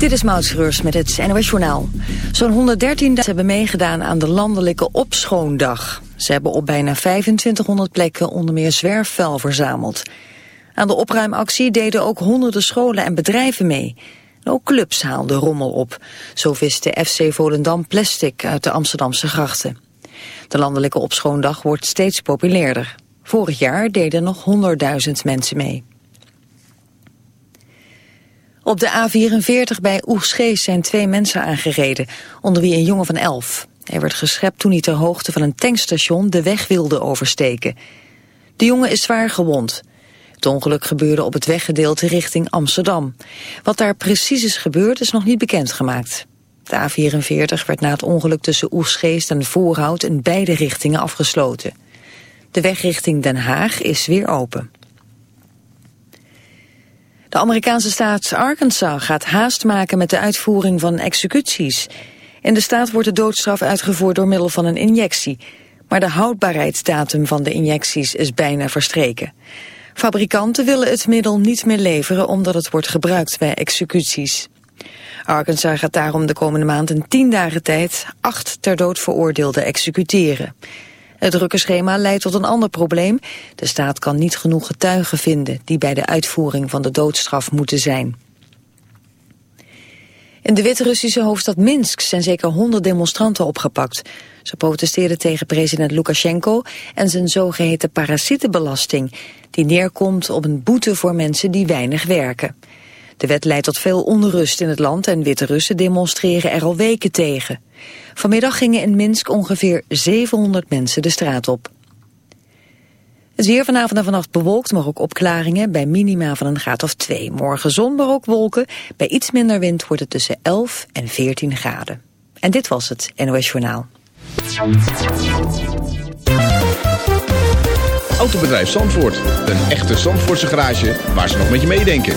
Dit is Maud met het NOS Journaal. Zo'n 113 hebben meegedaan aan de landelijke opschoondag. Ze hebben op bijna 2500 plekken onder meer zwerfvuil verzameld. Aan de opruimactie deden ook honderden scholen en bedrijven mee. ook clubs haalden rommel op. Zo viste FC Volendam plastic uit de Amsterdamse grachten. De landelijke opschoondag wordt steeds populairder. Vorig jaar deden nog 100.000 mensen mee. Op de A44 bij Oegstgeest zijn twee mensen aangereden, onder wie een jongen van elf. Hij werd geschept toen hij ter hoogte van een tankstation de weg wilde oversteken. De jongen is zwaar gewond. Het ongeluk gebeurde op het weggedeelte richting Amsterdam. Wat daar precies is gebeurd is nog niet bekendgemaakt. De A44 werd na het ongeluk tussen Oegstgeest en Voorhout in beide richtingen afgesloten. De weg richting Den Haag is weer open. De Amerikaanse staat Arkansas gaat haast maken met de uitvoering van executies. In de staat wordt de doodstraf uitgevoerd door middel van een injectie. Maar de houdbaarheidsdatum van de injecties is bijna verstreken. Fabrikanten willen het middel niet meer leveren omdat het wordt gebruikt bij executies. Arkansas gaat daarom de komende maand in tien dagen tijd acht ter dood veroordeelden executeren. Het drukke schema leidt tot een ander probleem. De staat kan niet genoeg getuigen vinden die bij de uitvoering van de doodstraf moeten zijn. In de Wit-Russische hoofdstad Minsk zijn zeker 100 demonstranten opgepakt. Ze protesteerden tegen president Lukashenko en zijn zogeheten parasietenbelasting... die neerkomt op een boete voor mensen die weinig werken. De wet leidt tot veel onrust in het land en Witte-Russen demonstreren er al weken tegen. Vanmiddag gingen in Minsk ongeveer 700 mensen de straat op. Het weer vanavond en vannacht bewolkt, maar ook opklaringen bij minima van een graad of 2. Morgen zon, maar ook wolken. Bij iets minder wind wordt het tussen 11 en 14 graden. En dit was het NOS Journaal. Autobedrijf Zandvoort. Een echte Zandvoortse garage waar ze nog met je meedenken.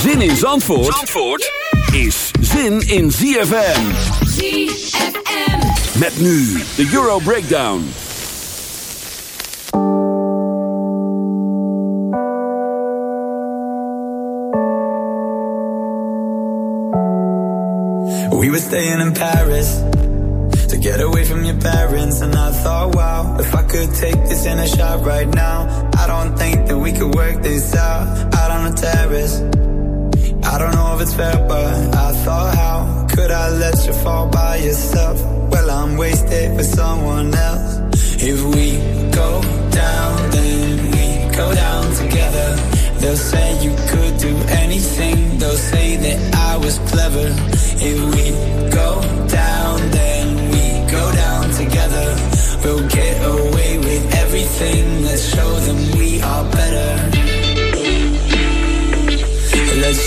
Zin in Zandvoort, Zandvoort is zin in ZFM. ZFM. Met nu de Euro Breakdown. We were staying in Paris to get away from your parents, and I thought, wow, if I could take this in a shot right now, I don't think that we could work this out out on the terrace. I don't know if it's fair, but I thought, how could I let you fall by yourself? Well, I'm wasted with someone else. If we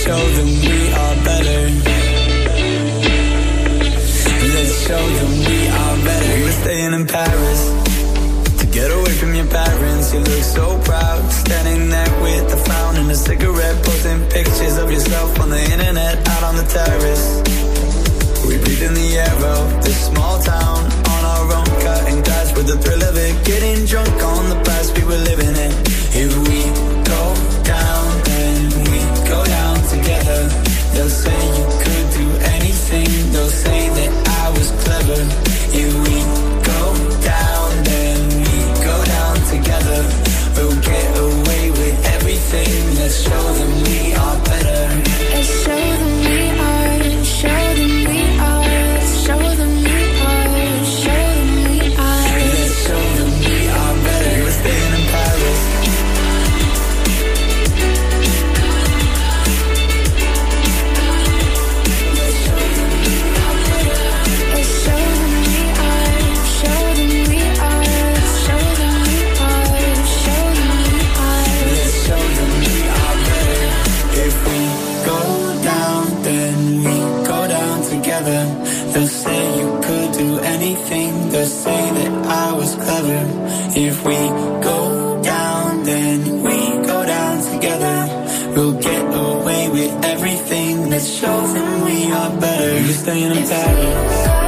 show them we are better. Let's show them we are better. We were staying in Paris to get away from your parents. You look so proud, standing there with a frown and a cigarette, posting pictures of yourself on the internet, out on the terrace. We breathe in the air of this small town on our own, cutting glass with the thrill of it, getting drunk on with everything that shows them we are better. Were staying in Paris.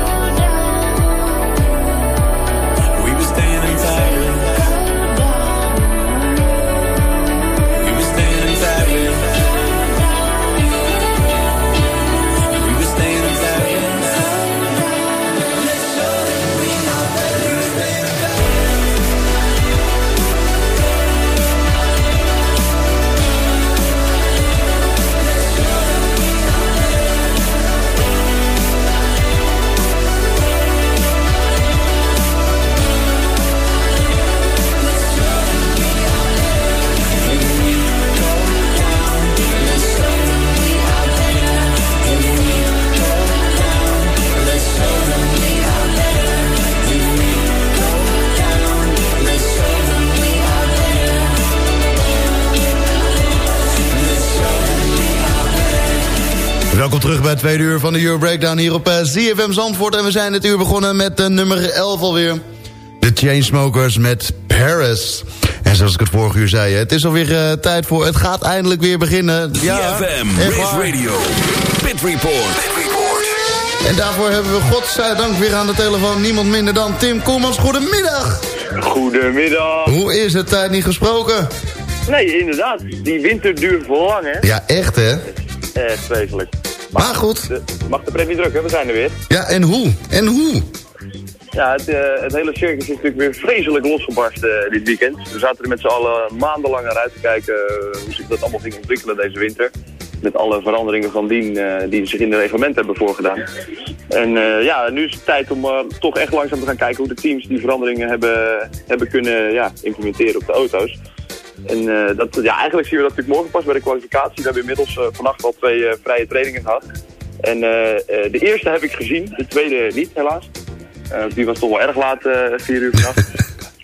Welkom terug bij het tweede uur van de Euro Breakdown hier op eh, ZFM Zandvoort. En we zijn dit uur begonnen met uh, nummer 11 alweer. De Chainsmokers met Paris. En zoals ik het vorige uur zei, het is alweer uh, tijd voor... Het gaat eindelijk weer beginnen. Ja, ZFM. Radio, Pit Report. Pit Report. En daarvoor hebben we godzijdank weer aan de telefoon... niemand minder dan Tim Koolmans. Goedemiddag! Goedemiddag. Hoe is het tijd niet gesproken? Nee, inderdaad. Die winter duurt voor lang, hè? Ja, echt hè? Echt vreselijk. Maar goed. De, mag de pret niet drukken, we zijn er weer. Ja, en hoe? En hoe? Ja, het, eh, het hele circus is natuurlijk weer vreselijk losgebarsten eh, dit weekend. We zaten er met z'n allen maandenlang naar uit te kijken eh, hoe zich dat allemaal ging ontwikkelen deze winter. Met alle veranderingen van dien die zich in de reglement hebben voorgedaan. En ja, nu is het tijd om toch echt langzaam te gaan kijken hoe de teams die veranderingen hebben, hebben kunnen ja, implementeren op de auto's. En eh, dat, ja, eigenlijk zien we dat natuurlijk morgen pas bij de kwalificatie. We hebben inmiddels eh, vannacht al twee eh, vrije trainingen gehad. En de eerste heb ik gezien, de tweede niet helaas. Die was toch wel erg laat, vier uur vannacht.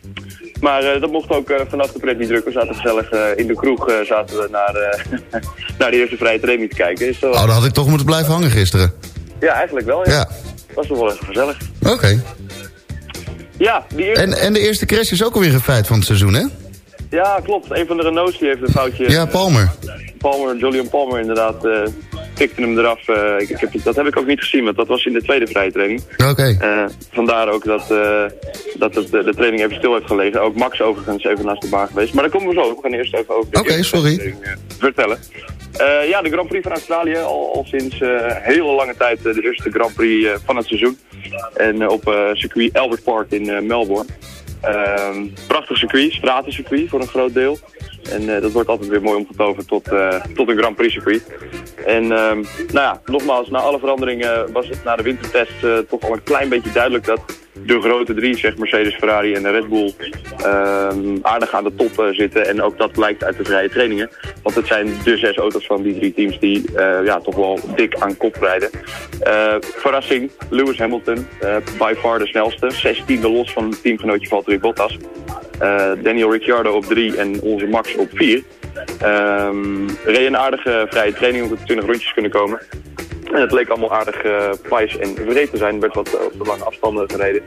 maar dat mocht ook vanaf de pret niet drukken. We zaten gezellig in de kroeg zaten we naar, naar de eerste vrije training te kijken. Is, Oh, dan had ik toch moeten blijven hangen gisteren. Ja, eigenlijk wel. Ja. Ja, Was toch wel even gezellig. oké. Ja, die eerste... En, en de eerste crash is ook alweer een feit van het seizoen, hè? Ja, klopt. Een van de Renaults die heeft een foutje. Ja, Palmer. Palmer, Julian Palmer inderdaad, eh tikte hem eraf. Eh, ik, ik heb, dat heb ik ook niet gezien, want dat was in de tweede vrije training. Oké. Eh, vandaar ook dat, eh, dat het, de, de training even stil heeft gelegen. Ook Max overigens even naast de baan geweest. Maar daar komen we zo. We gaan eerst even over de Oké, sorry. eh, vertellen. Eh, ja, de Grand Prix van Australië. Al, al sinds eh, hele lange tijd eh, de eerste Grand Prix eh, van het seizoen. En eh, op eh, circuit Albert Park in eh, Melbourne. Ehm, prachtig circuit, stratencircuit voor een groot deel. En eh, dat wordt altijd weer mooi omgetoverd tot, eh, tot een Grand Prix circuit. En ehm, nou ja, nogmaals, na alle veranderingen was het na de wintertest eh, toch al een klein beetje duidelijk dat de grote drie, zeg Mercedes, Ferrari en de Red Bull, ehm, aardig aan de top eh, zitten. En ook dat blijkt uit de vrije trainingen. Want het zijn de zes auto's van die drie teams die eh, ja, toch wel dik aan kop rijden. Eh, verrassing, Lewis Hamilton, by far de snelste. 16e los van het teamgenootje Valtteri Bottas. Daniel Ricciardo op 3 en onze Max op 4. Um, aardige vrije training om de 20 rondjes kunnen komen. En het leek allemaal aardig uh, en vreed te zijn. Er werd wat uh, op de lange afstanden gereden.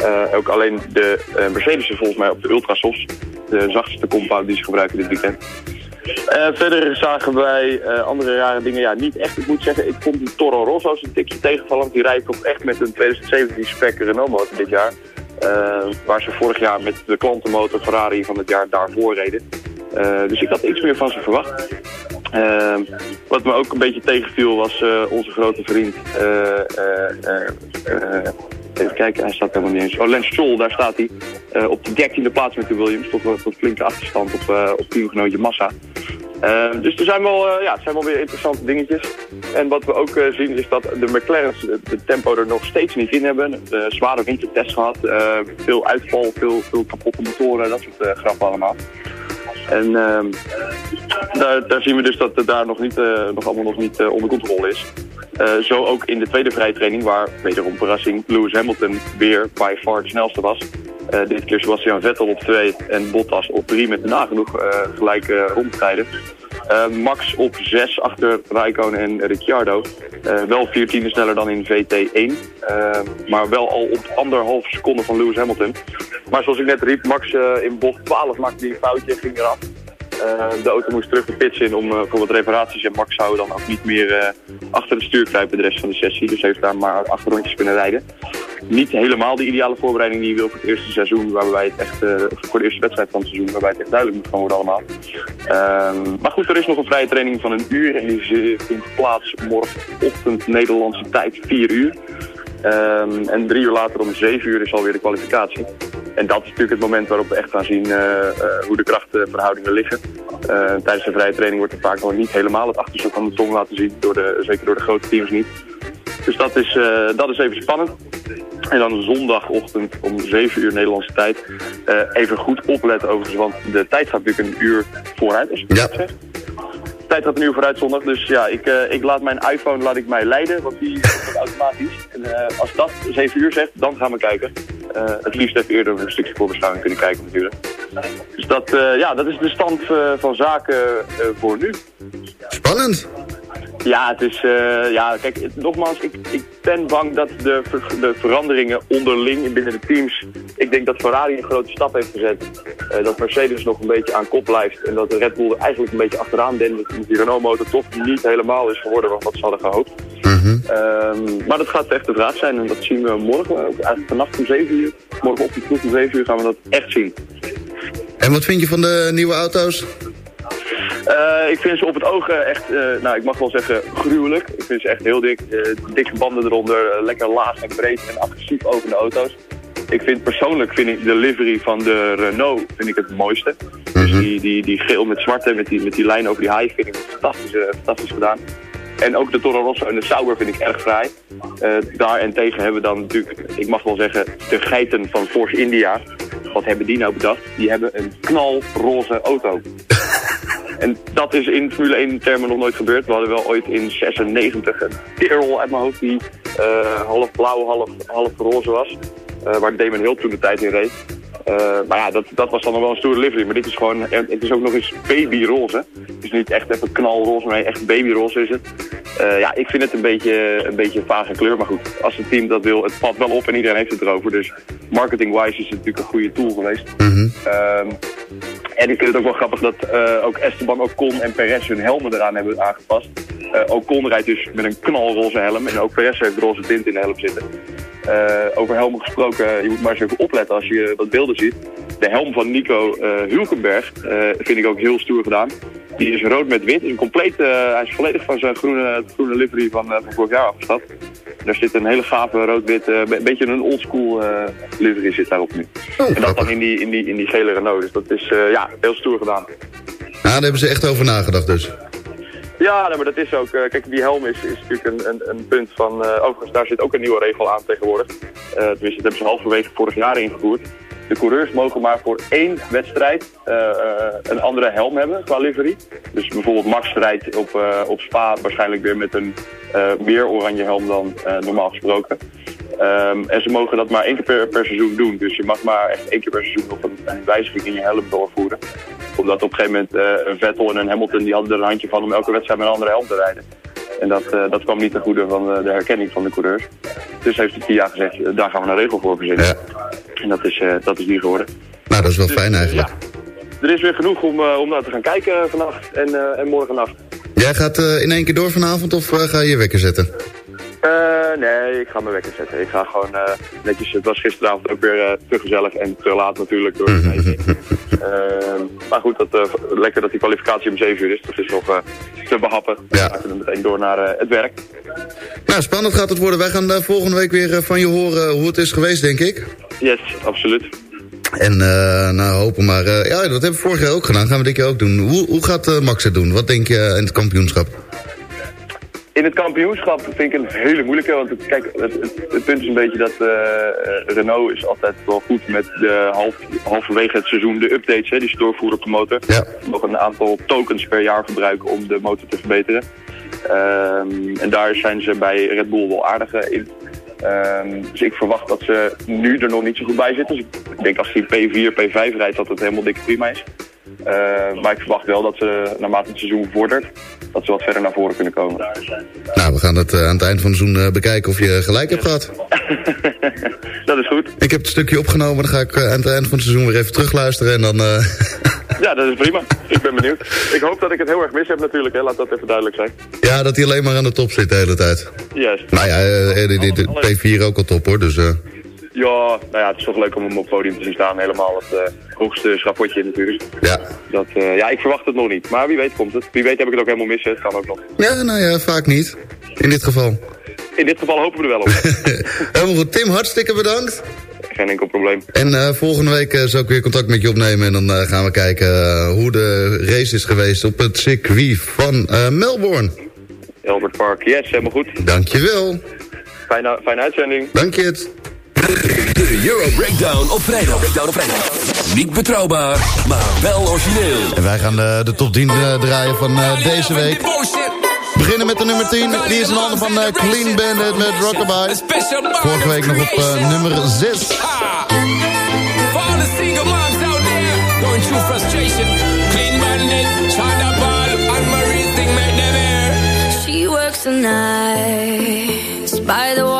Uh, ook alleen de uh, Mercedes volgens mij op de Ultrasofts. De zachtste compound die ze gebruiken dit weekend. Verder zagen wij andere rare dingen. Ja, niet echt. Ik moet zeggen, ik vond die Toro Rosso's een tikje tegenvallend. Die rijdt toch echt met een 2017 spec Renault motor dit jaar. Waar ze vorig jaar met de klantenmotor Ferrari van het jaar daarvoor reden. Dus ik had iets meer van ze verwacht. Uh, wat me ook een beetje tegenviel was uh, onze grote vriend. even kijken, hij staat helemaal niet eens. Oh, Lance Stroll, daar staat hij. op de dertiende plaats met de Williams. Tot, tot flinke achterstand op, op teamgenootje Massa. Uh, dus er zijn wel, ja, het zijn wel weer interessante dingetjes. En wat we ook zien is dat de McLaren's de tempo er nog steeds niet in hebben. De zware wintertest gehad. veel uitval, veel, veel kapotte motoren, dat soort grappen allemaal. En ehm, daar, zien we dus dat het daar nog, niet, nog allemaal nog niet onder controle is. zo ook in de tweede vrije training, waar wederom verrassing Lewis Hamilton weer by far het snelste was. Dit keer Sebastian Vettel op 2 en Bottas op 3 met nagenoeg uh, gelijke rondtijden. Eh, Max op 6 achter Raikkonen en Ricciardo. Eh, wel vier tienden sneller dan in VT1. eh, maar wel al op anderhalf seconde van Lewis Hamilton. Maar zoals ik net riep, Max in bocht 12 maakte die een foutje, ging eraf. Eh, de auto moest terug de pits in om eh, voor wat reparaties. En Max zou dan ook niet meer eh, achter het stuur kruipen de rest van de sessie. Dus heeft daar maar acht rondjes kunnen rijden. Niet helemaal de ideale voorbereiding die je wil voor het eerste seizoen. Waarbij het echt, voor de eerste wedstrijd van het seizoen. Waarbij het echt duidelijk moet gaan worden allemaal. Ehm, maar goed, er is nog een vrije training van een uur. En die vindt plaats morgenochtend Nederlandse tijd, 4 uur. Ehm, en drie uur later om 7 uur is alweer de kwalificatie. En dat is natuurlijk het moment waarop we echt gaan zien eh, eh, hoe de krachtenverhoudingen liggen. Eh, tijdens de vrije training wordt er vaak nog niet helemaal het achterstuk van de tong laten zien. Door de, zeker door de grote teams niet. Dus dat is, dat is even spannend. En dan zondagochtend om 7 uur Nederlandse tijd. Even goed opletten overigens, want de tijd gaat natuurlijk een uur vooruit. Als ik het Ja. zeg. De tijd gaat een uur vooruit zondag, dus ja, ik, ik laat mijn iPhone laat ik mij leiden, want die doet automatisch. En als dat 7 uur zegt, dan gaan we kijken. Eh, het liefst even eerder een stukje voorbeschouwing kunnen kijken natuurlijk. Dus dat, eh, ja, dat is de stand eh, van zaken voor nu. Spannend. Ja, het is, eh, ja, kijk, het- nogmaals, ik, ik ben bang dat de, ver- de veranderingen onderling binnen de teams, ik denk dat Ferrari een grote stap heeft gezet. Eh, dat Mercedes nog een beetje aan kop blijft en dat de Red Bull er eigenlijk een beetje achteraan dendert. Dat die Renault-motor toch niet helemaal is geworden wat ze hadden gehoopt. Ehm, maar dat gaat echt de vraag zijn en dat zien we morgen, ook eigenlijk vannacht om 7 uur. Morgenochtend vroeg om 7 uur gaan we dat echt zien. En wat vind je van de nieuwe auto's? Eh, ik vind ze op het oog eh, echt, eh, nou ik mag wel zeggen, gruwelijk. Ik vind ze echt heel dik. eh, dikke banden eronder, lekker laag en breed en agressief over de auto's. Ik vind persoonlijk vind ik de livery van de Renault vind ik het mooiste. Dus die, die, die geel met zwarte, met die, met die lijn over die haai vind ik fantastisch, fantastisch gedaan. En ook de Toro Rosso en de Sauber vind ik erg fraai. Eh daar en tegen hebben we dan natuurlijk, ik mag wel zeggen, de geiten van Force India. Wat hebben die nou bedacht? Die hebben een knalroze auto. En dat is in Formule 1 termen nog nooit gebeurd. We hadden wel ooit in 96 een Tyrrell uit mijn hoofd die eh, half blauw, half, half roze was. Eh, waar Damon Hill toen de tijd in reed. Eh, maar ja, dat, dat was dan nog wel een stoere livery. Maar dit is gewoon, het is ook nog eens babyroze. Het is niet echt even knalroze, maar echt babyroze is het. Ja, ik vind het een beetje, een beetje vage kleur. Maar goed, als het team dat wil, het valt wel op en iedereen heeft het erover. Dus marketing-wise is het natuurlijk een goede tool geweest. Ehm, en ik vind het ook wel grappig dat eh, ook Esteban Ocon en Perez hun helmen eraan hebben aangepast. Eh Ocon rijdt dus met een knalroze helm en ook Perez heeft roze tint in de helm zitten. Eh, over helmen gesproken, je moet maar eens even opletten als je wat beelden ziet. De helm van Nico Hulkenberg vind ik ook heel stoer gedaan. Die is rood met wit. Is compleet, hij is volledig van zijn groene, groene livery van, van vorig jaar afgestapt. Daar zit een hele gave rood-wit, eh, een beetje een oldschool eh livery zit daarop nu. en dat dan in die, in, die, in die gele Renault. Dus dat is eh, ja, heel stoer gedaan. Nou, daar hebben ze echt over nagedacht dus. Ja, nee, maar dat is ook... kijk, die helm is, is natuurlijk een, een, een punt van... overigens, daar zit ook een nieuwe regel aan tegenwoordig. Eh tenminste, dat hebben ze halverwege vorig jaar ingevoerd. De coureurs mogen maar voor één wedstrijd eh, eh, een andere helm hebben qua livery. Dus bijvoorbeeld Max rijdt op, eh, op Spa waarschijnlijk weer met een meer oranje helm dan normaal gesproken. Ehm, en ze mogen dat maar één keer per, seizoen doen. Dus je mag maar echt één keer per seizoen nog een, wijziging in je helm doorvoeren. Omdat op een gegeven moment een Vettel en een Hamilton die hadden er een handje van om elke wedstrijd met een andere helm te rijden. En dat, eh, dat kwam niet ten goede van eh, de herkenning van de coureurs. Dus heeft de FIA gezegd, eh, daar gaan we een regel voor verzinnen. Ja. En dat is, dat is die geworden. Nou, dat is wel fijn eigenlijk. Ja, er is weer genoeg om, om naar te gaan kijken vannacht en, en morgen nacht. Jij gaat in één keer door vanavond of ga je je wekker zetten? Eh, nee, ik ga mijn wekker zetten. Ik ga gewoon eh, netjes, het was gisteravond ook weer eh, te gezellig en te laat natuurlijk door het eten. Eh, maar goed, dat, lekker dat die kwalificatie om 7 uur is. Dat is nog te behappen. Ja. Dan gaan we meteen door naar het werk. Nou, spannend gaat het worden. Wij gaan volgende week weer van je horen hoe het is geweest, denk ik. Yes, absoluut. En uh, nou, hopen maar. Uh, ja, dat hebben we vorig jaar ook gedaan. Gaan we dit keer ook doen. Hoe, hoe gaat uh, Max het doen? Wat denk je in het kampioenschap? In het kampioenschap vind ik een hele moeilijke. Want het, kijk, het, het, het, punt is een beetje dat uh, Renault is altijd wel goed met de half, halverwege het seizoen de updates hè, die ze doorvoeren op de motor. Ja. Nog een aantal tokens per jaar gebruiken om de motor te verbeteren. Um, en daar zijn ze bij Red Bull wel aardig in. Um, dus ik verwacht dat ze nu er nog niet zo goed bij zitten. Dus ik denk als hij P4, P5 rijdt dat het helemaal dikke prima is. Eh, maar ik verwacht wel dat ze naarmate het seizoen vordert, dat ze wat verder naar voren kunnen komen. Nou, we gaan het eh, aan het eind van het seizoen eh, bekijken of je gelijk hebt gehad. dat is goed. Ik heb het stukje opgenomen, dan ga ik aan het eind van het seizoen weer even terugluisteren en dan... Ja, dat is prima. Ik ben benieuwd. Ik hoop dat ik het heel erg mis heb natuurlijk, hè. laat dat even duidelijk zijn. ja, dat hij alleen maar aan de top zit de hele tijd. Juist. Nou ja, eh, die- die- die P4 ook al top hoor, dus... Ja, nou ja, het is toch leuk om hem op het podium te zien staan. Helemaal het eh, hoogste schapotje natuurlijk. ja. Dat, eh, ja, ik verwacht het nog niet. Maar wie weet komt het. Wie weet heb ik het ook helemaal mis. Het kan ook nog. ja, nou ja, vaak niet. In dit geval. In dit geval hopen we er wel op. Helemaal goed. Tim, hartstikke bedankt. Geen enkel probleem. En eh, volgende week eh, zal ik weer contact met je opnemen. En dan gaan we kijken hoe de race is geweest op het circuit van Melbourne. Albert Park, yes, helemaal goed. Dankjewel. Fijne, fijne uitzending. Dank je het. De Euro Breakdown op vrijdag. Breakdown op vrijdag. Niet betrouwbaar, maar wel origineel. En wij gaan de, de top 10 eh, draaien van eh, deze week. We beginnen met de nummer 10. Die is in handen van eh, Clean Bandit met Rockabye. Vorige week nog op eh, nummer 6. For all the single moms out there going through frustration, clean bandit, China ball, and Marie's thing make them air. She works the nights by the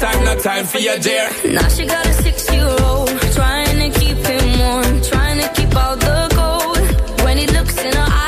Time, no time for your dear. Now she got a six-year-old trying to keep him warm, trying to keep out the cold. When he looks in her eyes,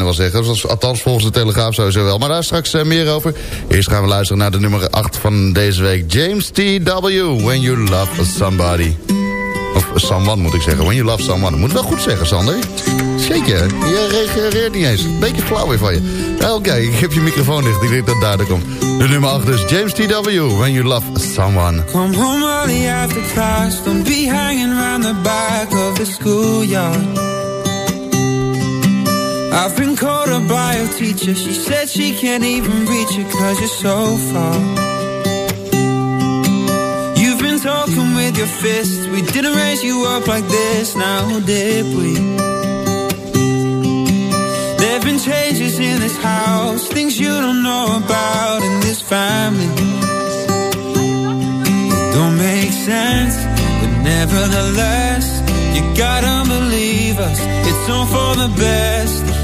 bijna wel zeggen. Althans volgens de Telegraaf sowieso wel. Maar daar straks eh, meer over. Eerst gaan we luisteren naar de nummer 8 van deze week. James T.W. When You Love Somebody. Of someone moet ik zeggen. When you love someone. Moet wel goed zeggen, Sander. Zeker. Je reageert niet eens. Beetje flauw weer van je. Ja, Oké, ik heb je microfoon dicht. Ik denk dat daardoor komt. De nummer 8 is James T.W. When you love someone. Come home early after class. Don't be hanging around the back of the schoolyard. I've been called up by a teacher. She said she can't even reach you cause you're so far. You've been talking with your fists. We didn't raise you up like this, now did we? There've been changes in this house, things you don't know about in this family. It don't make sense, but nevertheless, you gotta believe us. It's all for the best.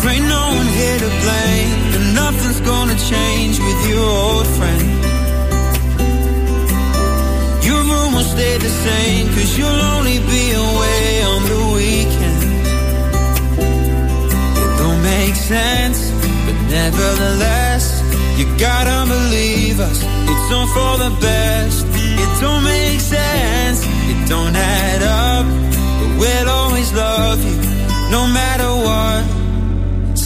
There ain't no one here to blame, and nothing's gonna change with your old friend. Your room will stay the same, cause you'll only be away on the weekend. It don't make sense, but nevertheless, you gotta believe us. It's all for the best.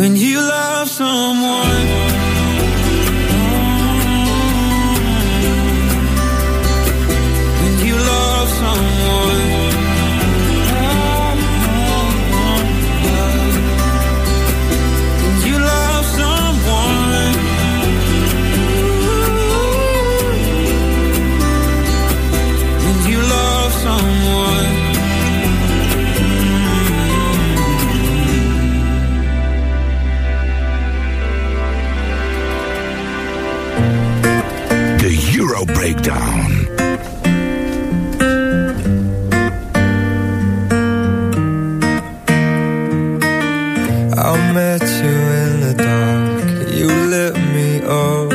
when you love someone. When you love someone. Euro Breakdown. I met you in the dark. You lit me up.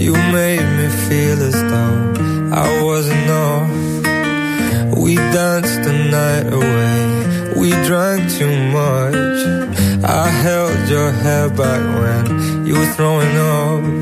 You made me feel as though I wasn't off. We danced the night away. We drank too much. I held your hair back when you were throwing up.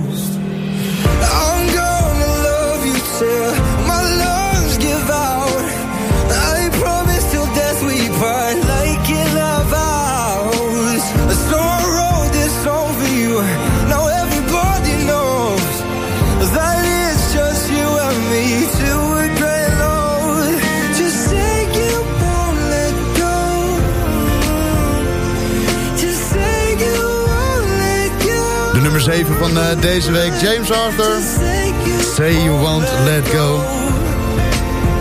7 van eh, deze week, James Arthur. Say You Won't Let Go.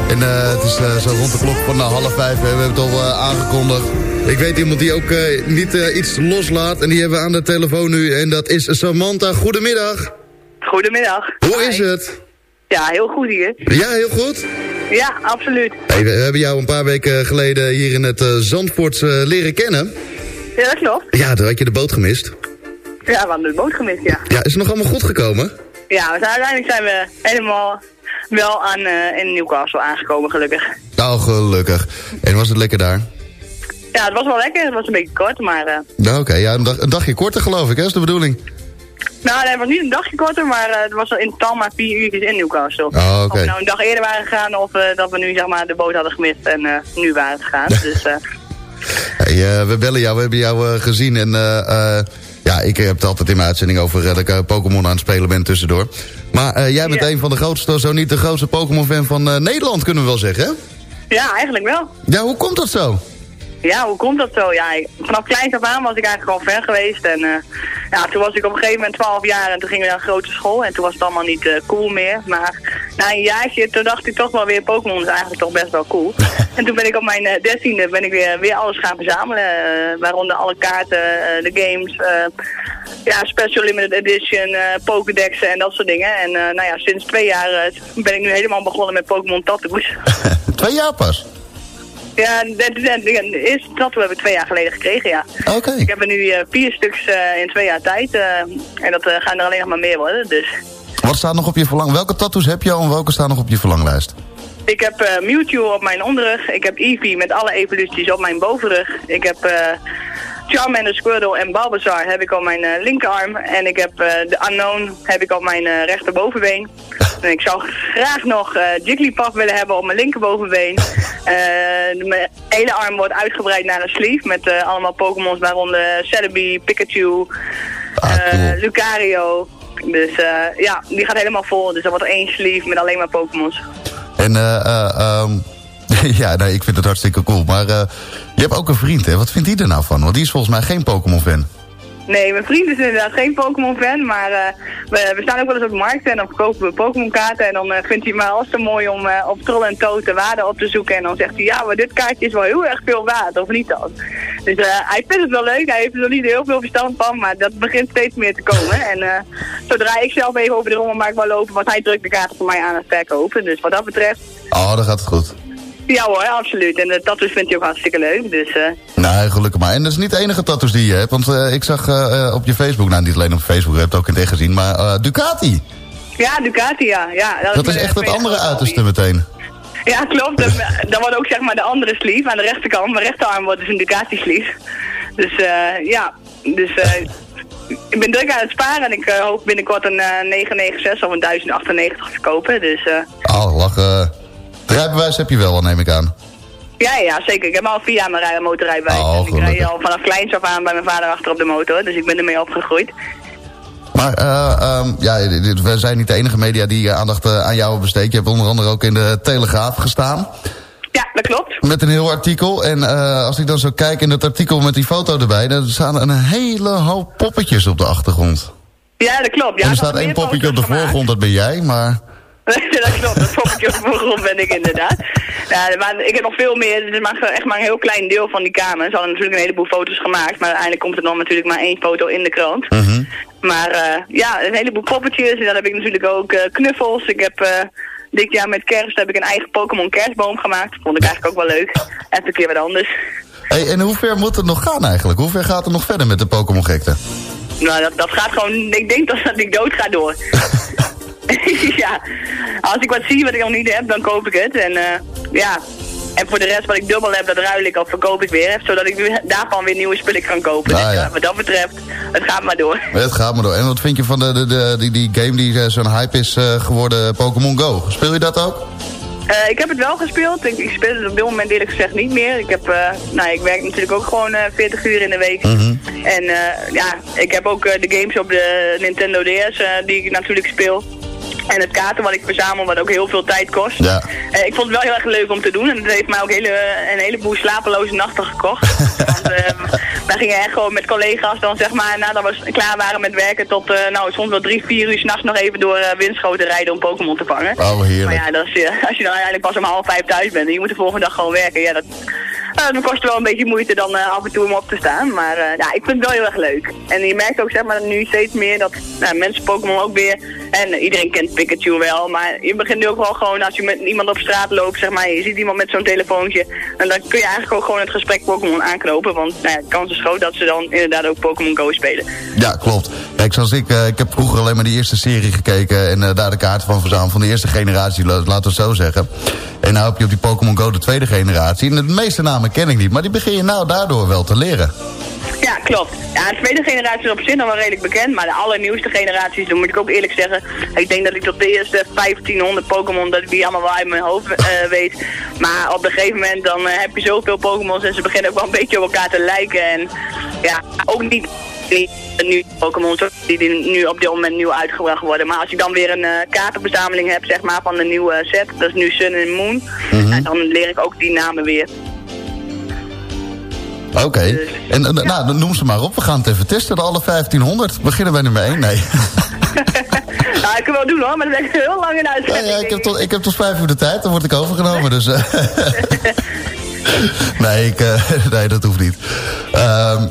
En eh, het is eh, zo rond de klok van eh, half vijf. We hebben het al aangekondigd. Ik weet iemand die ook niet iets loslaat. En die hebben we aan de telefoon nu. En dat is Samantha. Goedemiddag. Goedemiddag. Hoe is het? Ja, heel goed hier. Ja, heel goed. Ja, absoluut. Hey, we hebben jou een paar weken geleden hier in het Zandvoort leren kennen. Ja, dat klopt. Ja, toen had je de boot gemist. Ja, we hadden de boot gemist, ja. Ja, is het nog allemaal goed gekomen? Ja, dus uiteindelijk zijn we helemaal wel aan, eh, in Newcastle aangekomen, gelukkig. Nou, gelukkig. En was het lekker daar? Ja, het was wel lekker. Het was een beetje kort, maar... eh, Nou, oké. Ja, een, dag, een dagje korter geloof ik, hè? is de bedoeling. nou, nee, het was niet een dagje korter, maar eh, het was in totaal maar vier uurtjes in Newcastle. Oh, oké. Of we nou een dag eerder waren gegaan of dat we nu zeg maar de boot hadden gemist en nu waren gegaan. dus Hey, we bellen jou, we hebben jou gezien. En ja, ik heb het altijd in mijn uitzending over eh, dat ik eh, Pokémon aan het spelen ben tussendoor. Maar eh, jij bent Ja. een van de grootste, zo niet de grootste Pokémon-fan van Nederland, kunnen we wel zeggen, hè? ja, eigenlijk wel. Ja, hoe komt dat zo? Ja, hoe komt dat zo? Ja, vanaf kleins af aan was ik eigenlijk al ver geweest. En eh, ja, toen was ik op een gegeven moment 12 jaar en toen gingen we naar een grote school. En toen was het allemaal niet eh, cool meer. Maar na een jaartje, toen dacht ik toch wel weer, Pokémon is eigenlijk toch best wel cool. en toen ben ik op mijn eh, dertiende ben ik weer, weer alles gaan verzamelen. waaronder alle kaarten, de games, ja, special limited edition, Pokédexen en dat soort dingen. En nou ja, sinds twee jaar ben ik nu helemaal begonnen met Pokémon tattoos. Twee jaar pas. Ja, de, eerste tattoo heb ik twee jaar geleden gekregen, ja. Oké. Ik heb er nu eh, vier stuks eh, in twee jaar tijd. eh, en dat gaan er alleen nog maar meer worden. Dus Wat staat nog op je verlang? Welke tattoos heb je al en welke staan nog op je verlanglijst? ik heb eh, Mewtwo op mijn onderrug. Ik heb Eevee met alle evoluties op mijn bovenrug. Ik heb Charmander, Squirtle en Bulbasaur heb ik op mijn eh, linkerarm. En ik heb eh, de Unknown heb ik op mijn eh, rechterbovenbeen. En ik zou graag nog Jigglypuff willen hebben op mijn linkerbovenbeen. Mijn hele arm wordt uitgebreid naar een sleeve met allemaal Pokémons, waaronder Celebi, Pikachu, Ah, cool. Lucario. Dus ja, die gaat helemaal vol. Dus er wordt één sleeve met alleen maar Pokémons. En eh, eh, ehm, ja, nee, ik vind het hartstikke cool. Maar je hebt ook een vriend, hè? Wat vindt hij er nou van? Want die is volgens mij geen Pokémon-fan. Nee, mijn vriend is inderdaad geen Pokémon-fan, maar eh, we, we staan ook wel eens op de markt en dan verkopen we Pokémon-kaarten. En dan eh, vindt hij maar als te mooi om eh, op Troll en de waarde op te zoeken. En dan zegt hij, ja, maar dit kaartje is wel heel erg veel waard, of niet dan? Dus hij vindt het wel leuk, hij heeft er nog niet heel veel verstand van, maar dat begint steeds meer te komen. En zodra ik zelf even over de rommelmarkt wil lopen, want hij drukt de kaarten voor mij aan het verkopen. Dus wat dat betreft, Oh, dan gaat het goed. Ja hoor, absoluut. En de tattoos vindt hij ook hartstikke leuk, dus... eh, Nee, gelukkig maar. En dat is niet de enige tattoos die je hebt. Want eh, ik zag eh, eh, op je Facebook, nou niet alleen op Facebook, je hebt het ook in het echt gezien. Maar eh, Ducati, ja, Ducati, ja. ja dat is echt het andere uiterste meteen. Ja, klopt. Dan, dan wordt ook zeg maar de andere sleeve aan de rechterkant. Mijn rechterarm wordt dus een Ducati sleeve. Dus eh, ja, dus eh, ik ben druk aan het sparen en ik eh, hoop binnenkort een eh 996 of een 1098 te verkopen. Dus eh, Oh, lachen. Rijbewijs heb je wel, al, neem ik aan. ja, ja, zeker. Ik heb al vier jaar mijn rij- motorrijbewijs. Oh, en ik rij al vanaf kleins af aan bij mijn vader achter op de motor. Dus ik ben ermee opgegroeid. Maar ehm, ja, we zijn niet de enige media die eh, aandacht eh, aan jou besteedt. Je hebt onder andere ook in de Telegraaf gestaan. Ja, dat klopt. Met een heel artikel. En als ik dan zo kijk in dat artikel met die foto erbij... dan staan een hele hoop poppetjes op de achtergrond. Ja, dat klopt. Ja, en er staat één poppetje op de voorgrond, dat ben jij. Maar dat klopt, dat poppetje op de voorgrond ben ik inderdaad. Ja, maar ik heb nog veel meer, het is maar echt maar een heel klein deel van die kamer. Ze hadden natuurlijk een heleboel foto's gemaakt, maar uiteindelijk komt er dan natuurlijk maar één foto in de krant. Maar eh, ja, een heleboel poppetjes en dan heb ik natuurlijk ook eh, knuffels. Ik heb eh, dit jaar met kerst heb ik een eigen Pokémon kerstboom gemaakt. Vond ik eigenlijk ook wel leuk. Even een keer wat anders. hey, en hoe ver moet het nog gaan eigenlijk? Hoe ver gaat het nog verder met de Pokémon-gekte? Nou, dat, dat gaat gewoon, ik denk dat, dat ik dood ga door. ja, als ik wat zie wat ik nog niet heb, dan koop ik het. En eh, ja, en voor de rest wat ik dubbel heb, dat ruil ik of verkoop ik weer. Zodat ik daarvan weer nieuwe spullen kan kopen. Ah, dus ja. wat dat betreft, het gaat maar door. Het gaat maar door. En wat vind je van de, de, de, die, die game die eh, zo'n hype is eh, geworden, Pokémon Go? Speel je dat ook? Ik heb het wel gespeeld. Ik, ik speel het op dit moment eerlijk gezegd niet meer. Ik, heb, nou, ik werk natuurlijk ook gewoon eh 40 uur in de week. En eh, ja, ik heb ook de games op de Nintendo DS die ik natuurlijk speel. En het kaarten wat ik verzamel, wat ook heel veel tijd kost. Ja. Eh, ik vond het wel heel erg leuk om te doen. En het heeft mij ook hele, een heleboel slapeloze nachten gekocht. Want eh, wij gingen echt gewoon met collega's dan zeg maar, nadat we klaar waren met werken tot, eh, nou soms wel drie, vier uur s'nachts nog even door uh, windschoten rijden om Pokémon te vangen. Oh, heerlijk. Maar ja, dat is, eh, als je dan uiteindelijk pas om half vijf thuis bent en je moet de volgende dag gewoon werken, ja, dat, eh, dat kost wel een beetje moeite dan eh, af en toe om op te staan. Maar eh, ja, ik vind het wel heel erg leuk. En je merkt ook zeg maar nu steeds meer dat nou, mensen Pokémon ook weer, en iedereen kent Pikachu wel, maar je begint nu ook wel gewoon als je met iemand op straat loopt, zeg maar, je ziet iemand met zo'n telefoontje, en dan kun je eigenlijk ook gewoon het gesprek Pokémon aanknopen, want nou de kans is groot dat ze dan inderdaad ook Pokémon Go spelen. Ja, klopt. Kijk, zoals ik, eh, ik heb vroeger alleen maar de eerste serie gekeken... en eh, daar de kaarten van verzameld van de eerste generatie, la- laten we het zo zeggen. En nou heb je op die Pokémon Go de tweede generatie. En de meeste namen ken ik niet, maar die begin je nou daardoor wel te leren. Ja, klopt. Ja, de tweede generatie is op zich nog wel redelijk bekend, maar de allernieuwste generaties, dan moet ik ook eerlijk zeggen, ik denk dat ik tot de eerste 1500 Pokémon, dat ik die allemaal wel uit mijn hoofd eh, weet. Maar op een gegeven moment dan eh, heb je zoveel Pokémons en ze beginnen ook wel een beetje op elkaar te lijken. En ja, ook niet die nu Pokémon die, nu op dit moment nieuw uitgebracht worden. Maar als ik dan weer een eh, kaartenverzameling heb, zeg maar, van de nieuwe set, dat is nu Sun en Moon, ja, dan leer ik ook die namen weer. Oké. En eh, nou, dan noem ze maar op. We gaan het even testen, de alle 1500. Beginnen bij nummer 1? Nee. Nou, ik kan wel doen hoor, maar dat is echt heel lang in uitzending. ja, ik, heb tot, ik heb tot vijf uur de tijd, dan word ik overgenomen. Dus, eh, nee, ik, eh, nee, dat hoeft niet. Ehm,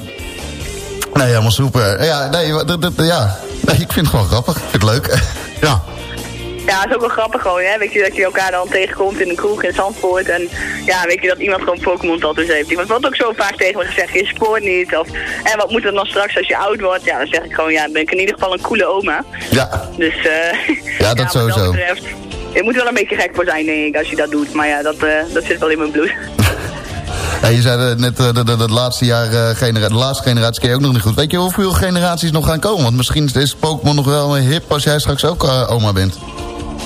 nee, helemaal super. Ja, nee, wa- dat- dat- ja. nee, ik vind het gewoon grappig. Ik vind het leuk. ja. Ja, het is ook wel grappig gewoon, hè. Weet je, dat je elkaar dan tegenkomt in een kroeg in Zandvoort. En ja, weet je, dat iemand gewoon Pokémon tattoos heeft. Want wordt ook zo vaak tegen me gezegd, je spoort niet. Of, en wat moet er dan straks als je oud wordt? Ja, dan zeg ik gewoon, ja, dan ben ik in ieder geval een coole oma. Ja, Dus, eh Ja, dat wat sowieso. betreft, je moet er wel een beetje gek voor zijn, denk ik, als je dat doet. Maar ja, dat, eh, dat zit wel in mijn bloed. Ja, je zei eh, net, de laatste jaar, genera de laatste generatie ken je ook nog niet goed. Weet je hoeveel generaties nog gaan komen? Want misschien is Pokémon nog wel een hip als jij straks ook oma bent.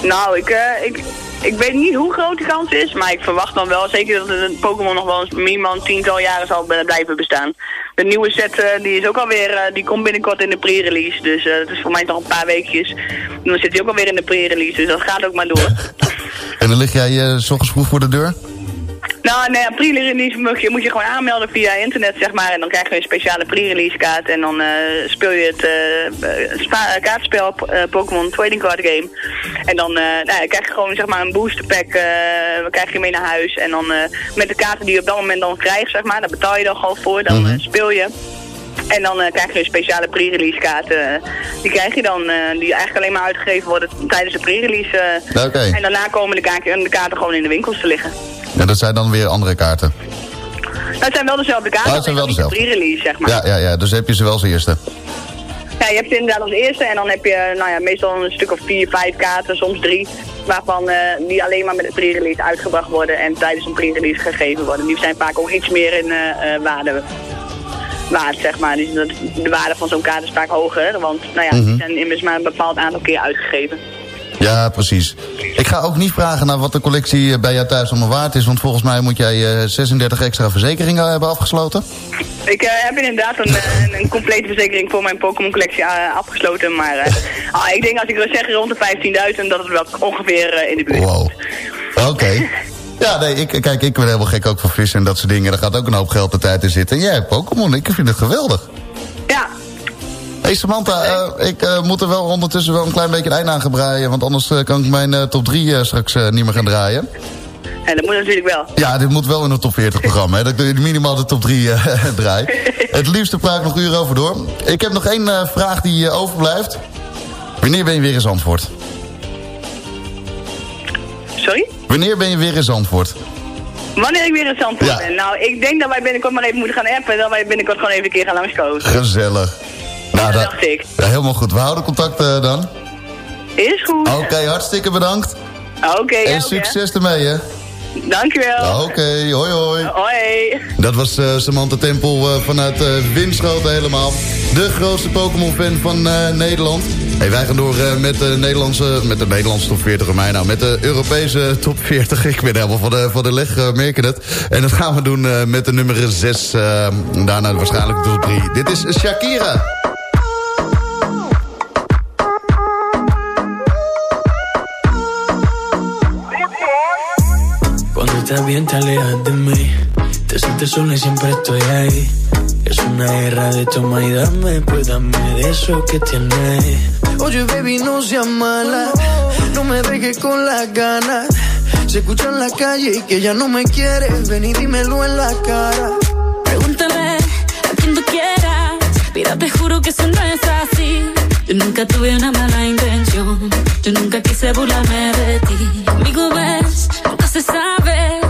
Nou, ik, eh, ik, ik weet niet hoe groot de kans is, maar ik verwacht dan wel zeker dat het Pokémon nog wel eens minimaal tiental jaren zal blijven bestaan. De nieuwe set eh, die is ook alweer, eh, die komt binnenkort in de pre-release, dus het is voor mij nog een paar weekjes. Dan zit hij ook alweer in de pre-release, dus dat gaat ook maar door. En dan lig jij eh, s ochtends vroeg voor de deur? Nou, nee, een pre-release moet je, moet je gewoon aanmelden via internet, zeg maar, en dan krijg je een speciale pre-release kaart en dan eh, speel je het eh, kaartspel Pokémon Trading Card Game. En dan nou, krijg je gewoon zeg maar een booster pack, krijg je mee naar huis. En dan met de kaarten die je op dat moment dan krijgt, zeg maar, daar betaal je dan gewoon voor. Dan eh, speel je. En dan krijg je een speciale pre-release kaart. eh, die krijg je dan, die eigenlijk alleen maar uitgegeven worden tijdens de pre-release. En daarna komen de kaarten, de kaarten gewoon in de winkels te liggen. Ja, dat zijn dan weer andere kaarten. Nou, het zijn wel dezelfde kaarten, Oh, het zijn wel dezelfde. pre-release, zeg maar. Ja, ja, ja, dus heb je ze wel als eerste. Ja, je hebt ze inderdaad als eerste en dan heb je nou ja, meestal een stuk of vier, vijf kaarten, soms drie. Waarvan eh, die alleen maar met de pre-release uitgebracht worden en tijdens een pre-release gegeven worden. Die zijn vaak ook iets meer in eh, waarde. Waard, zeg maar. Dat- de waarde van zo'n kaart is vaak hoger, want nou ja, die zijn immers maar een bepaald aantal keer uitgegeven. Ja, precies. Ik ga ook niet vragen naar wat de collectie eh, bij jou thuis allemaal waard is... want volgens mij moet jij eh, 36 extra verzekeringen hebben afgesloten. Ik eh, heb inderdaad een, eh, een, een complete verzekering voor mijn Pokémon collectie eh, afgesloten, maar eh, ah, ik denk als ik wil zeggen rond de 15.000 dat het wel ongeveer eh, in de buurt is. Wow. Oké. Ja, nee, ik, kijk, ik ben helemaal gek ook van vissen en dat soort dingen. Daar gaat ook een hoop geld de tijd in zitten. En jij hebt Pokémon, ik vind het geweldig. Hey Samantha, eh, ik eh, moet er wel ondertussen wel een klein beetje een einde aan gaan want anders eh, kan ik mijn top 3 straks niet meer gaan draaien. en dat moet natuurlijk wel. Ja, dit moet wel in een top 40 programma, hè, dat ik minimaal de top 3 eh, draai. Het liefste praat ik nog uren over door. Ik heb nog één vraag die overblijft. Wanneer ben je weer eens antwoord? Sorry? Wanneer ben je weer eens antwoord? Wanneer ik weer in Zandvoort Ja. ben? Nou, ik denk dat wij binnenkort maar even moeten gaan appen. Dat wij binnenkort gewoon even een keer gaan langskomen. Gezellig. Nou, dat dacht ik. Ja, helemaal goed. We houden contact eh, dan. Is goed. Oké, hartstikke bedankt. Oké, En ja, succes ermee, hè. Dankjewel. Oké, hoi hoi. Hoi. Dat was eh, Samantha Tempel eh, vanuit eh Winschoten helemaal. De grootste Pokémon-fan van Nederland. Hey, wij gaan door met, de Nederlandse, met de Nederlandse top 40 voor mij nou. Met de Europese top 40. Ik ben helemaal van de, van de leg, uh, merk je het. En dat gaan we doen uh, met de nummer 6. Uh, daarna waarschijnlijk de top 3. Dit is Shakira. Estás bien, te alejas de mí. Te sientes sola y siempre estoy ahí. Es una guerra de toma y dame, pues dame de eso que tienes. Oye, baby, no seas mala. No me dejes con las ganas. Se escucha en la calle y que ya no me quieres. Ven y dímelo en la cara. Pregúntale a quien tú quieras. Mira, te juro que eso no es así. Yo nunca tuve una mala intención. Yo nunca quise burlarme de ti. Conmigo ves, nunca se sabe.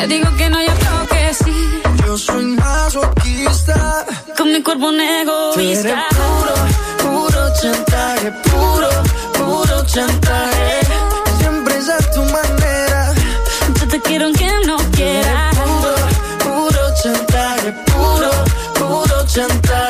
Día digo que no, y otro que sí. Yo soy masoquista. Con mi cuerpo un Tú eres egoísta. puro, puro chantaje. Puro, puro chantaje. Siempre es a tu manera. Yo te quiero aunque no quieras. Puro, puro chantaje. Puro, puro chantaje.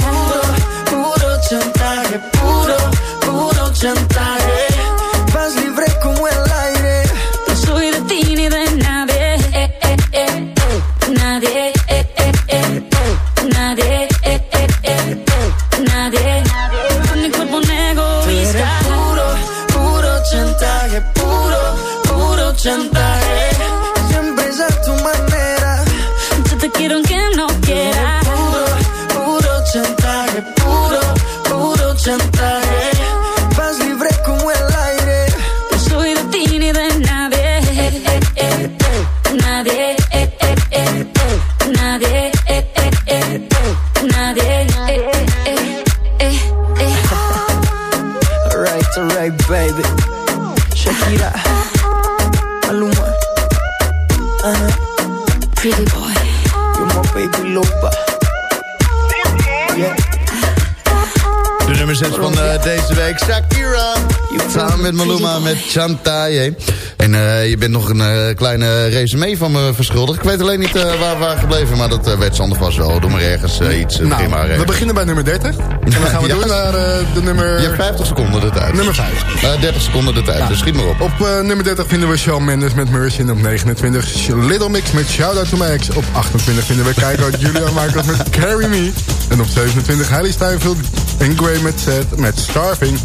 Jump Chantaye. En eh, je bent nog een eh, kleine resume van me verschuldigd. Ik weet alleen niet eh, waar we waren gebleven, maar dat weet Sander vast wel. Doe maar ergens iets. begin maar Nou, we ergens. beginnen bij nummer 30. En dan gaan we Ja. door naar de nummer... Je hebt 50 seconden de tijd. Nummer 5. Eh, 30 seconden de tijd, dus schiet maar op. Op nummer 30 vinden we Shawn Mendes met Mercy. En op 29 Little Mix met Shout Out To My Ex. Op 28 vinden we Keiko Julia Michaels met Carry Me. En op 27 Hailey Steinfeld en Grey met Seth met Starving.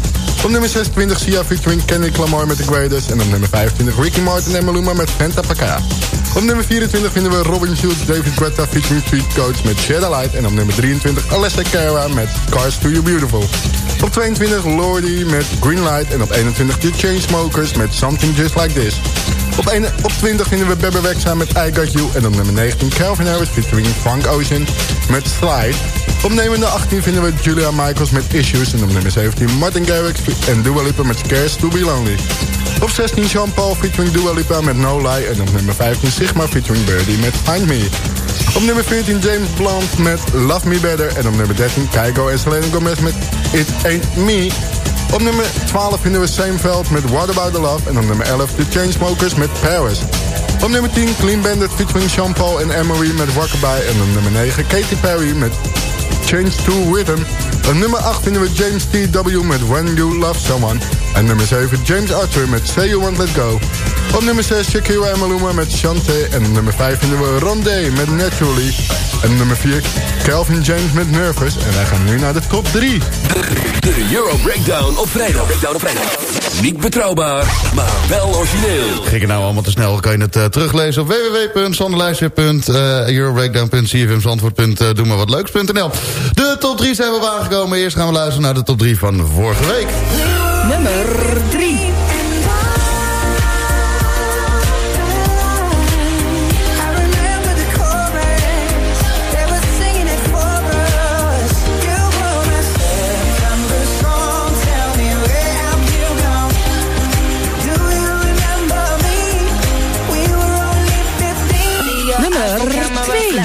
Op nummer 26 Sia featuring Kendrick Lamar met The Greatest. En op nummer 25 Ricky Martin en Maluma met Fanta Paca. Op nummer 24 vinden we Robin Schulz, David Guetta featuring Street Coach met Shadow Light. En op nummer 23 Alessia Cara met Cars To You Beautiful. Op 22 Lordy met Green Light. En op 21 The Chainsmokers met Something Just Like This. Op, op 20 vinden we Bebe Rexha met I Got You. En op nummer 19 Calvin Harris featuring Frank Ocean met Slide. Op nummer 18 vinden we Julia Michaels met Issues. En op nummer 17 Martin Garrix en Dua Lipa met Scares To Be Lonely. Op 16 Jean Paul featuring Dua Lipa met No Lie. En op nummer 15 Sigma featuring Birdie met Find Me. Op nummer 14 James Blunt met Love Me Better. En op nummer 13 Kygo en Selena Gomez met It Ain't Me. Op nummer 12 vinden we Seinfeld met What About The Love. En op nummer 11 The Chainsmokers met Paris. Op nummer 10 Clean Bandit featuring Sean Paul en Emery met Rockabye. En op nummer 9 Katy Perry met Change to Rhythm. Op nummer 8 vinden we James T.W. met When You Love Someone. En nummer 7 James Arthur met Say You Want Let Go. Op nummer 6 Shakira en Maluma met Chante. En op nummer 5 vinden we Rondé met Naturally. En nummer 4 Calvin James met Nervous. En wij gaan nu naar de top 3. De Euro Breakdown op vrijdag. Breakdown op vrijdag. Niet betrouwbaar, maar wel origineel. Ging het nou allemaal te snel, kan je het eh, teruglezen op www.sanderlijstje.eurobreakdown.cfmzandvoort.doe maar wat leuks.nl De top 3 zijn we aangekomen. Eerst gaan we luisteren naar de top 3 van vorige week. Nummer 3.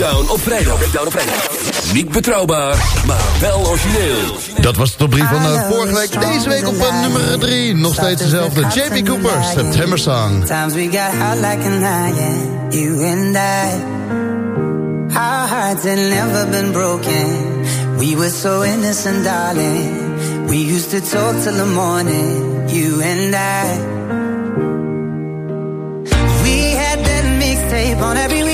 Breakdown op vrijdag. Breakdown op vrijdag. Niet betrouwbaar, maar wel origineel. Dat was de top 3 van uh, vorige week. Deze week op uh, nummer 3. Nog steeds dezelfde. JP Cooper, September Song. Times we got hot like an iron, you and I. Our hearts had never been broken. We were so innocent, darling. We used to talk till the morning, you and I. We had that mixtape on every.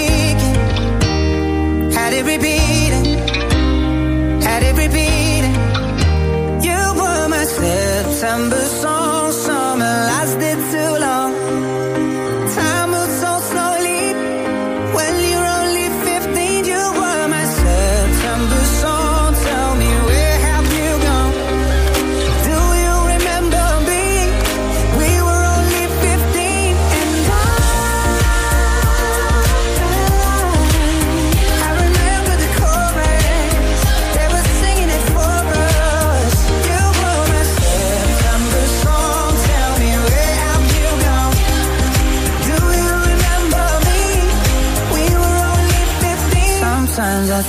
Had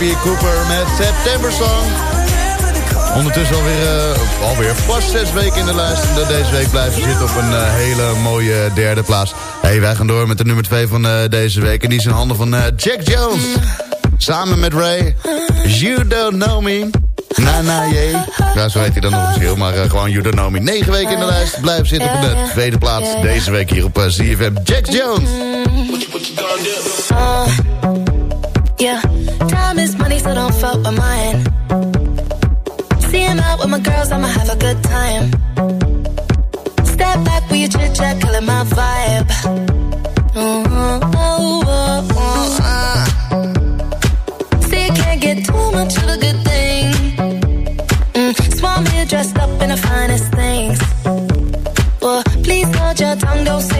deze week. JP Cooper met September Song. Ondertussen alweer, uh, alweer vast zes weken in de lijst. En deze week blijven zitten op een eh, hele mooie derde plaats. Hey, wij gaan door met de nummer 2 van eh, deze week. En die is in handen van eh, Jack Jones. Samen met Ray. You Don't Know Me. Na na jee. Ja, zo heet hij dan nog verschil. Maar eh, gewoon You Don't Know Me. Negen weken in de lijst. Blijven zitten op de tweede plaats. Deze week hier op uh, CFM. Jack Jones. Uh, yeah, so don't fuck with mine. See him out with my girls, I'ma have a good time. Step back with your chit chat, killing my vibe. Oh, oh, oh, oh, uh. See, you can't get too much of a good thing. Mm, Swan me dressed up in the finest things. Well, please hold your tongue, don't say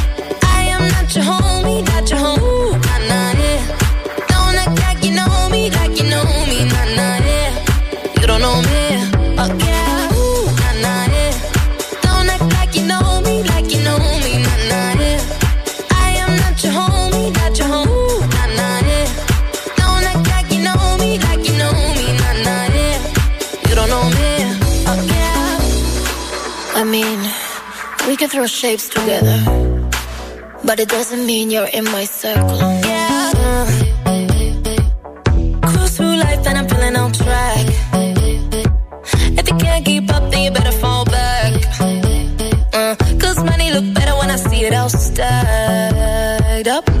Throw shapes together, but it doesn't mean you're in my circle. Yeah. Cruise through life and I'm feeling on track. If you can't keep up, then you better fall back. Uh, Cause money look better when I see it all stacked up.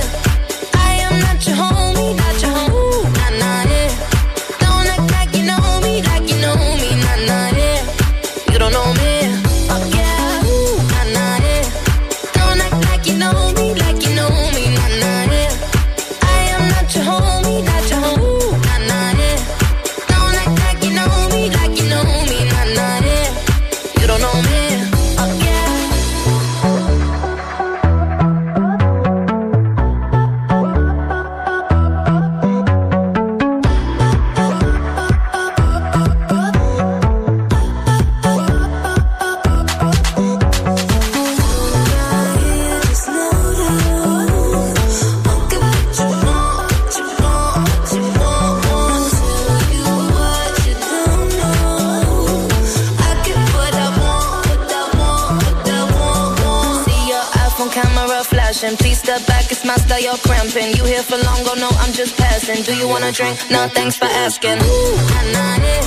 Nah, thanks for asking. Ooh, nah, nah, yeah.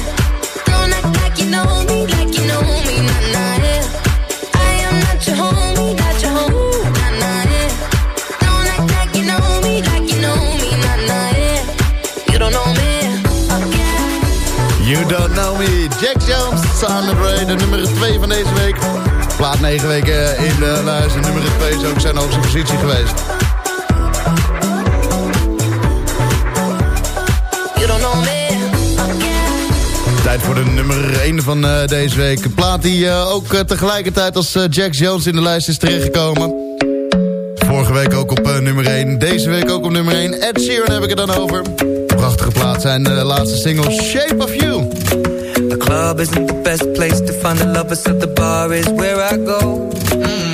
Don't act like you know me, like you know me, nah, nah, yeah. I am not your homie, not your home. Ooh, nah, nah, yeah. Don't act like you know me, like you know me, nah, nah, yeah. You don't know me, yeah. You Don't Know Me, Jack Jones, samen Ray, de nummer 2 van deze week. Plaat 9 weken in de lijst en nummer 2 is ook zijn hoogste positie geweest. Tijd voor de nummer 1 van eh, deze week. Een plaat die eh, ook eh, tegelijkertijd als Jack Jones in de lijst is terechtgekomen. Vorige week ook op nummer 1, deze week ook op nummer 1. Ed Sheeran heb ik het dan over. Prachtige plaat zijn de laatste single Shape of You. The club isn't the best place to find the lovers, so the bar is where I go. And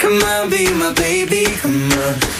Come on, be my baby. Come on.